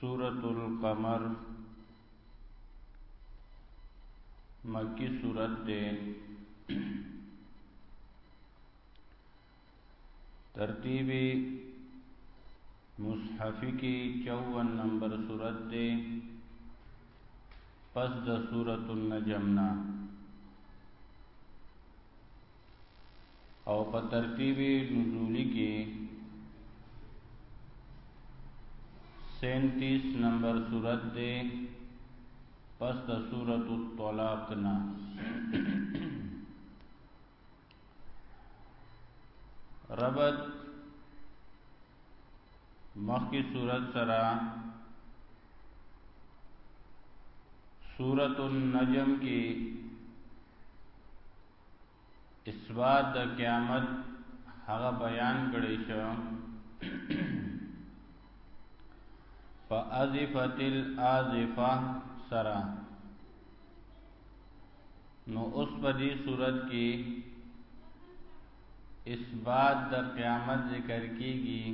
سورة القمر مکی سورت دے ترتیب مصحف کی چون نمبر سورت دے پس د سورة النجمنا او په ترتیب نزولی کې 37 نمبر صورت دی پس د سورۃ الطلاق نه ربط مخکی صورت سره سورۃ النجم کې اثبات د قیامت هغه بیان کړی شو فازفت الازفه سرا نو اوس په دې صورت کې اثبات د قیامت ذکر کیږي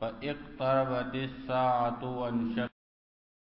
فاقتربت الساعه وانشق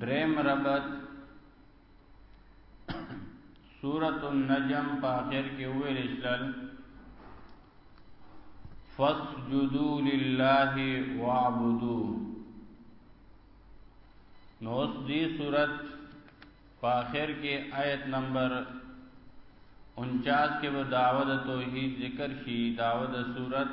دریم ربط سورۃ النجم په اخر کې ویل شل فسجدوا لله واعبدوا نو اس دی صورت په اخر کې آیت نمبر 49 کې به دعوت توحید ذکر شي دعوت صورت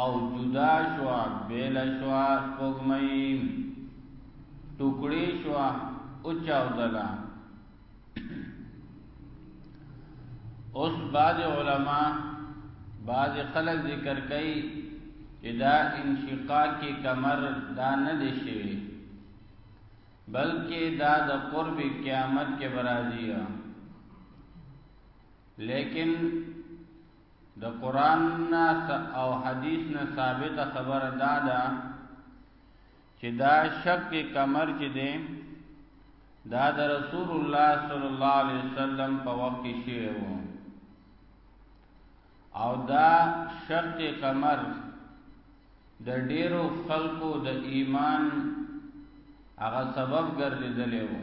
او جدا شوه بیل شوه سپوږمۍ ټوکړې شوه او چاودله اوس بعض علما بعض خلک ذکر کوي چې دا انشقاق کمر دا نه دی شوی بلکې دا د قرب قیامت کې برازي لیکن د قرآن نه او حدیث نه ثابت خبر دا ده چې دا شک کمر چې دی دا د رسول الله صلی الله علیه وسلم په وخت کې شوی وو او دا شرط قمر د ډیرو خلکو د ایمان هغه سبب ګرځیدلی وو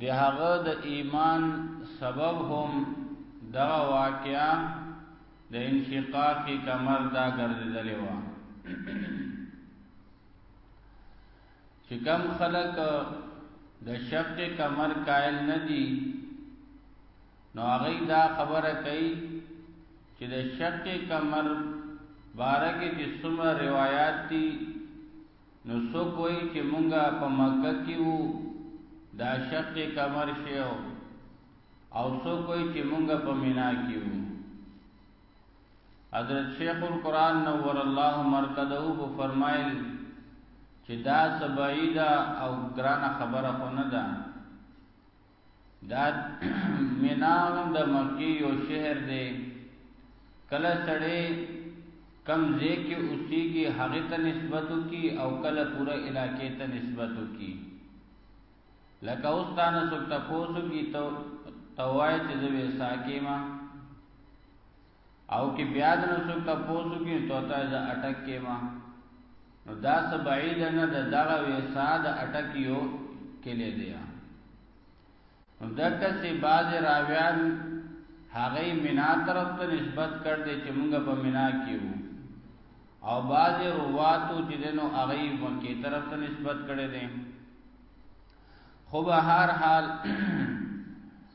د هغه د ایمان سبب هم دا واقعا د انشقاق کمر دا ګرځیدلې و چې کم خلک د شق کمر قائل نه دي نو هغه دا خبره کوي چې د شق کمر بارکه چې څومره روایت دي نو څوک وایي چې مونږه په مکه کې وو دا شق کمر شیو او څوک وایي چې مونږه په مینا کې وو حضرت شیخ القرآن نور الله مرکزه په فرمایل چې دا سبعیدا او ګرانه خبره خو نه ده دا منام د مکی یو شهر دی کله سړی کم ځای کې اوسېږي هغه ته نسبت کی او کله پوره علاقې ته نسبت کی لکه اوس تا نه څوک تاسو کی ته توای چې زوی ساکیما او کې بیا د نو څوک تاسو کې توتا ز اٹک کې ما نو دا څه بعید نه د دغه ویسا د اٹک یو کې لې دی نو دغه سي باز راویان هغه مینا طرف ته نسبت کړ دې چې موږ په مینا کې وو او باز رواتو چې دنو هغه مکه طرف ته نسبت کړي دي خو به هر حال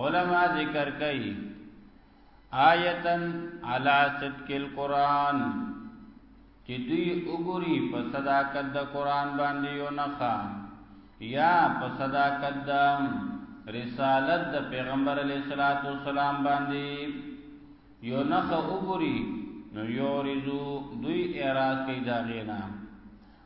علما ذکر کوي آیتن علی صدق القرآن چې دوی وګوري په صداقت د قرآن باندې یو نخا یا په صداقت د رسالت د پیغمبر علی صلوات و سلام باندې یو نخا وګوري نو یو رزو دوی اعراض کوي دا غینا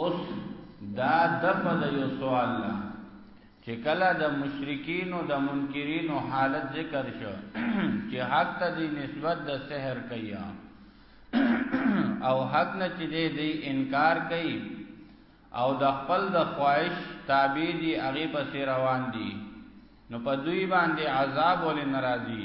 اوس دا دفع د یو سوال نه چې کله د مشرکین او د منکرین حالت ذکر شو چې حق ته دی نسبت د سحر کوي او حق نه چې دی دی انکار کوي او د خپل د خواهش تابع دي هغه پس روان دي نو په دوی باندې عذاب ولې ناراضي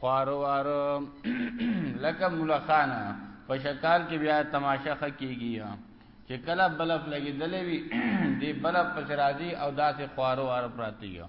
خوارو وارو لکه مولا خان په شکال کې بیا تماشا خکېږي چې کله بلف لګېدلې وي دی بلف پس راځي او داسې خوارو وارو پراتی یو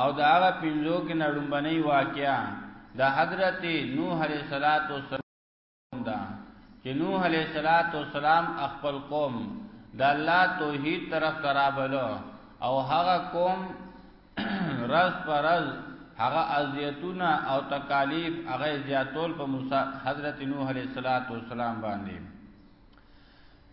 او دا هغه پنځو کې نړمبنۍ واقعیا د حضرت نوح علیه صلوات و سلام دا چې نوح علیه صلوات و سلام خپل قوم د الله توحید طرف ترابلو او هغه قوم رز پر رز هغه اذیتونه او تکالیف هغه زیاتول په موسی حضرت نوح علیه السلام باندې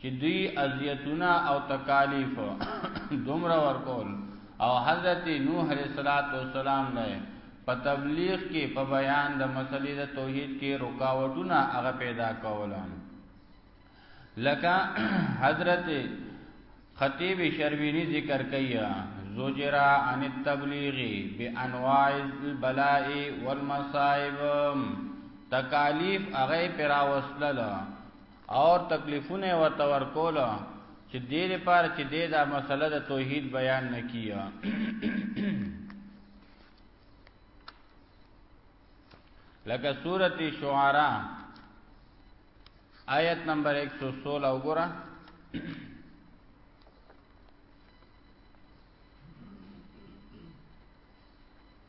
چې دوی اذیتونه او تکالیف دومره ورکول او حضرت نوح علیہ الصلوۃ والسلام له په تبلیغ کې په بیان د مسلې د توحید کې رکاوټونه هغه پیدا کول لکه حضرت خطیب شربینی ذکر کیا زجرا عن التبلیغ بانواع البلاء والمصائب تکالیف هغه پراوسلل او تکلیفونه ورته ورکول چې دې لپاره چې دې دا مسله د توحید بیان نکیا لکه سورته شعراء آیت نمبر 116 وګوره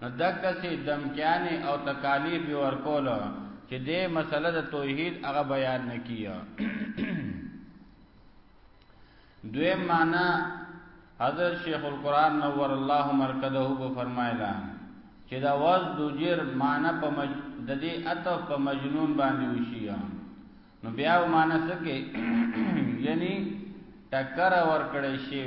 نو دکسې دمکیانې او تکالیف یې ورکولو چې دې مسله د توحید هغه بیان نه کیه دوی معنا حضرت شیخ القرآن نور الله مرکده به فرمایلا چې دا وز دوجر معنا په مج... د دې عطف په مجنون باندې وشي نو بیا معنا څه کې یعنی ټکر ور کړی شي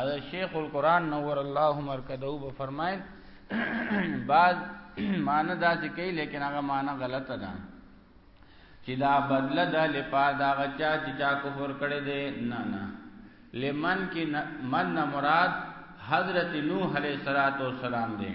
اذا شیخ القران نور الله مرکزه به فرمایل بعض معنی دا چې کوي لیکن هغه معنی غلطه ده چې دا بدله ده لپا دا غچا چې چا کفر کړي دي نه نه لمن کې من مراد حضرت نوح علیہ الصلوۃ والسلام دی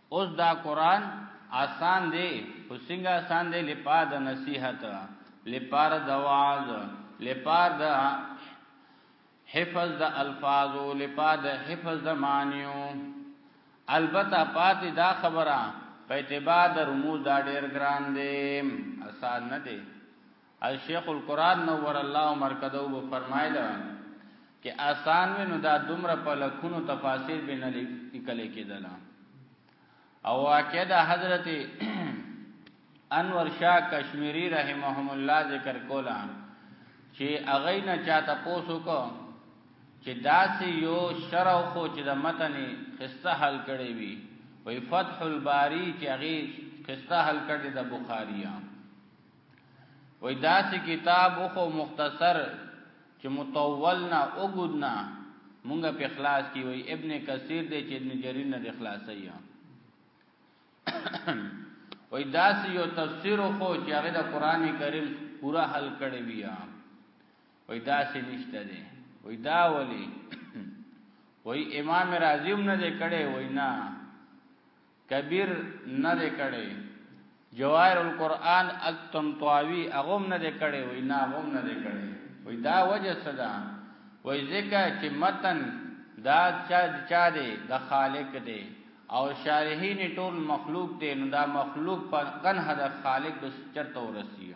اوس دا قران آسان دی خو څنګه آسان دی لپاره د نصیحت لپاره د وعظ لپاره د حفظ د الفاظو لپاره د حفظ د معنیو البته پاتې دا خبره په اعتبار د رموز دا ډیر ګران دی آسان نه دی الشیخ القرآن نور الله مرکزو به فرمایله چې آسان وي نو دا دومره په لکونو تفاسیر به نه لیکل کېدل او واقع دا حضرت انور شاه کشمیری رحمهم الله ذکر کولا چې اغه نه چاته پوسو کو چې داسې یو شرع خو چې د متن خسته حل کړي وي وی فتح الباری چې هغه خسته حل کړي د بخاریه وای داسې کتاب خو مختصر چې متول نه اوګد نه مونږه په اخلاص کې وای ابن کثیر دې چې ابن جریر نه د خلاصي یا وای داسې یو تفسیر خو چې هغه د قران کریم پورا حل کړی بیا وای داسې نشته دی وای دا ولی وای امام رازی هم نه کړي وای نه کبیر نه دی کړی جواهر القرآن التنطاوی اغم نه دی کړی وای نه اغم نه دی کړی وای دا وجه صدا وای ځکه چې متن دا چا چا دی د خالق دی او شارحین ټول مخلوق دی نو دا مخلوق په قنه د خالق د چرته ورسیږي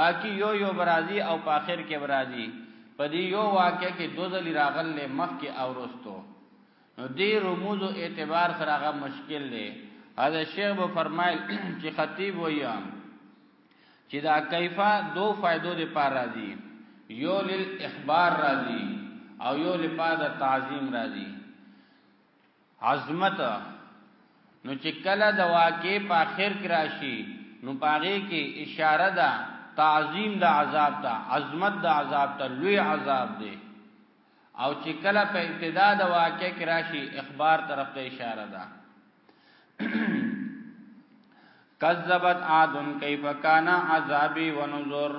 باقی یو یو برازي او په اخر کې برازي په دې یو واقع کې دو ځلې راغلې مخ کې او رستو نو دې رموز او اعتبار سره هغه مشکل دی هدا شیخ به فرمایل چې خطیب ویا چې دا کیفا دو فائدو دې پار راځي یو لل اخبار راځي او یو لپاره تعظیم راځي عظمت نو چې کله د واقع په اخر کې راشي نو پاره کې اشاره ده تعظیم د عذاب ته عظمت د عذاب ته لوی عذاب دی او چې کله په ابتدا د واقع کې راشي اخبار طرف ته اشاره ده کذبت عاد کیف کان عذابی ونذر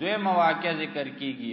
دوی مواقع ذکر کیږي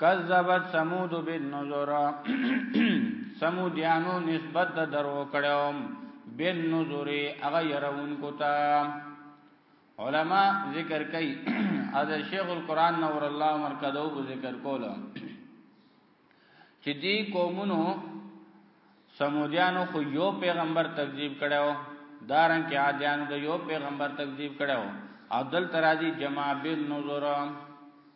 کذبت سمود بالنذر سمودیانو نسبت د درو کړو بالنذر هغه يرون کوتا علما ذکر کوي از شیخ القران نور الله مرکزو ذکر کوله چې دی قومونو سمودیانو خو یو پیغمبر تکذیب کړو دارن کې عادیانو د یو پیغمبر تکذیب کړو او دل ترازی جماع بالنذر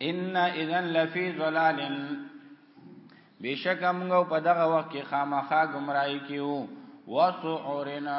ان اذا لفی ضلال بشک موږ په دغه وخت کې خامخا گمراهی کیو وسعورنا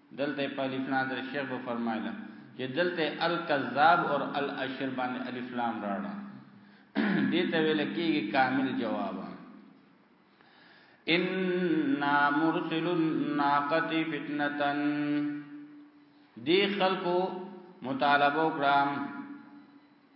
دلته په الف لام در شیخ به فرمایله چې دلته الکذاب او الاشر باندې الف لام راړه دې ته ویل کېږي کامل جواب ان مرسل الناقه فتنه دی خلقو مطالبه وکړم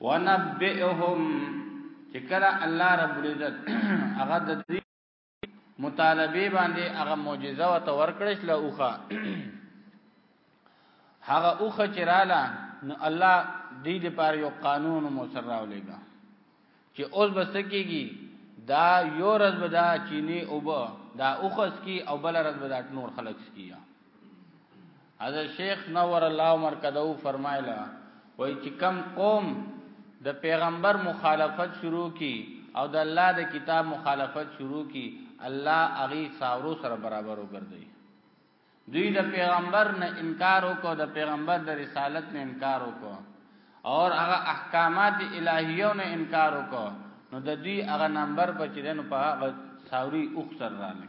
ونبئهم چې کله الله رب العزت هغه د دې مطالبه باندې هغه معجزه او تور کړش له اوخه هغه اوخه چې رااله نو الله دې لپاره یو قانون مسره ولېګا چې اوس بس کېږي دا یو رز بدا چینه او دا اوخس کی او بل رز بدا نور خلق کیه حضرت شیخ نور الله مرکزو فرمایله وای چې کم قوم د پیغمبر مخالفت شروع کی او د الله د کتاب مخالفت شروع کی الله اغي ساورو سره برابر وګرځي دوی د پیغمبر نه انکار وکړو د پیغمبر د رسالت نه انکار وکړو اور هغه احکامات الهیو نه انکار وکړو نو د دوی هغه نمبر په چیرنو په ساوري اوخ سره رانه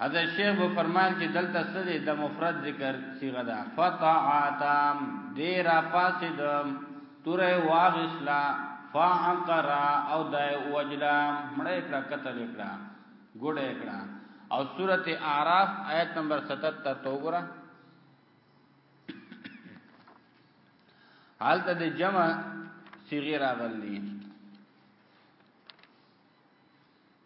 حضرت شیخ به فرمایل چې دلته څه دی د مفرد ذکر صيغه ده فطاعتم دې را پاسې د توره واغسلا فعقرا او دای وجلا مړې کړه قتل کړه ګډې کړه او سورته اعراف آیت نمبر 77 تو ګره حالت د جمع صيغه راغلي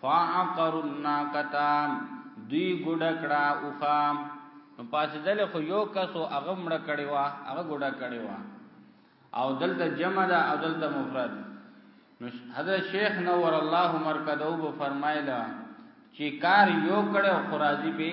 فعقروا الناقه دوی ګډه کړه اوخه نو پاسې دل خو یو کس او هغه مړ کړي وا هغه ګډه کړي وا او دلته جمع ده او دلته مفرد نو حضرت شیخ نور الله مرکزو به فرمایله چې کار یو کړي او خرازي به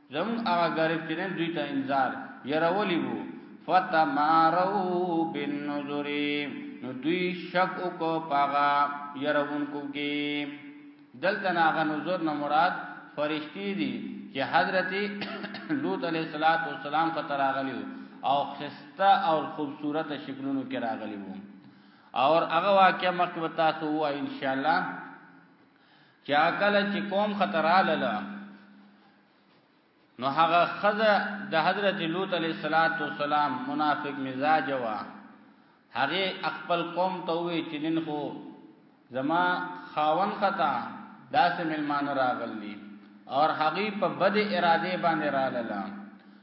زمون هغه غریب چې نن دوی ته انذار يرولي وو فتمارو بالنذر نو دوی شک وکړو پاغا يرون کوګي دلته ناغه نذر نه مراد فرشتي دي چې حضرت لوط عليه السلام خطر راغلي او خسته او خوبصورت شکلونو کې راغلي وو اور هغه واقعا مخکې تاسو وای ان شاء الله چې اکل چې قوم خطر الاله نو هغه خزه د حضرت لوط علیه السلام منافق مزاج وا هغه خپل قوم ته وی چې نن خو زما خاون خطا داسې ملمان راغلی اور هغه په بد اراده باندې رااله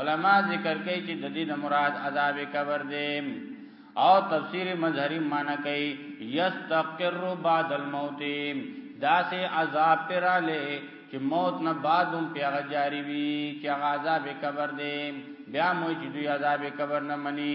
علما ذکر کوي چې د دې مراد عذاب قبر دی او تفسیر مظهری معنی کوي یستقر بعد الموت دا سه عذاب پر له چې موت نه بعد هم پیغه جاری وي چې عذاب قبر دی بیا مو چې دوی عذاب قبر نه مني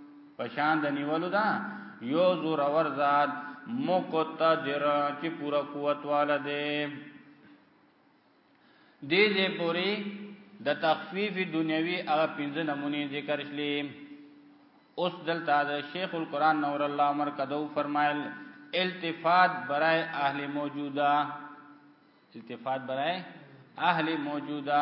پشان د نیولو دا یو زور اور ذات مقتدر چې پورا قوت والا دی دې دې پوری د تخفیف دنیوي هغه پنځه نمونه ذکر شلې اوس دلته د شیخ القران نور الله امر کدو فرمایل التفات برای اهل موجوده التفات برای اهل موجوده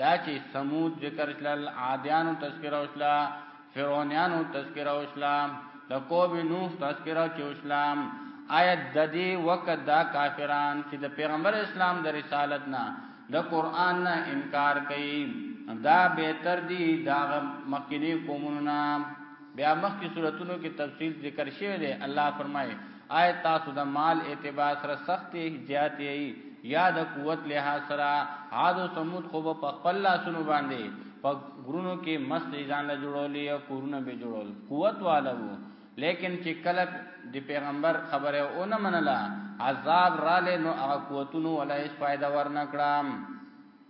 دا چې ثمود ذکر شلل عادیانو تذکره وشلا فرعونانو تذکره وشلا د قوم نوح تذکره چې وشلام آیا د دې وخت دا کافران چې د پیغمبر اسلام د رسالت نه د قران نه انکار کوي دا به تر دې دا مخکنی قومونه بیا مخکې صورتونو کې تفصیل ذکر شوی دی الله فرمایي آیا تاسو د مال اعتبار سره سخت احتیاط یې یا د قوت له سره عاد او ثمود خو په خپل لاسونو باندې په غرونو کې مست ځان له جوړولې او کورونه به جوړول قوت والو لیکن چې کله د پیغمبر خبره او نه منله عذاب را لې نو هغه قوتونو ولای فائدہ ورنکړم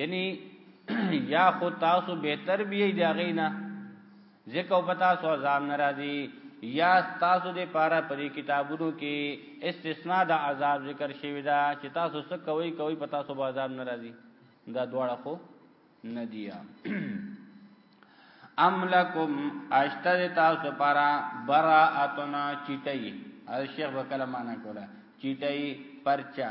یعنی یا خو تاسو بهتر بیه دی غینا ځکه په تاسو عذاب ناراضي یا تاسو د پاره پرې کتابونو کې استثناء د عذاب ذکر شوی دا چې تاسو څه کوي کوي په تاسو به عذاب ناراضي دا دواړه خو ندیا ام لکم اشتر تاسو پارا براءتنا چټي الشیخ وکلمانه کوله چټي پرچا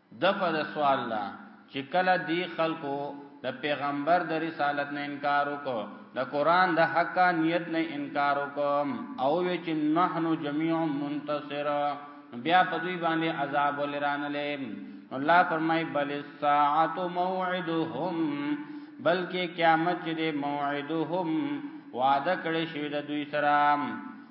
د په د سوال دا چې کله دی خلکو د پیغمبر د رسالت نه انکار وکړو د قران د حقانیت نه انکار وکم او وی چې نحنو جميع منتصر بیا په دوی باندې عذاب ولرانلې الله فرمای بل الساعه موعدهم بلکې قیامت چې موعدهم وعده کړی شوی د دوی سره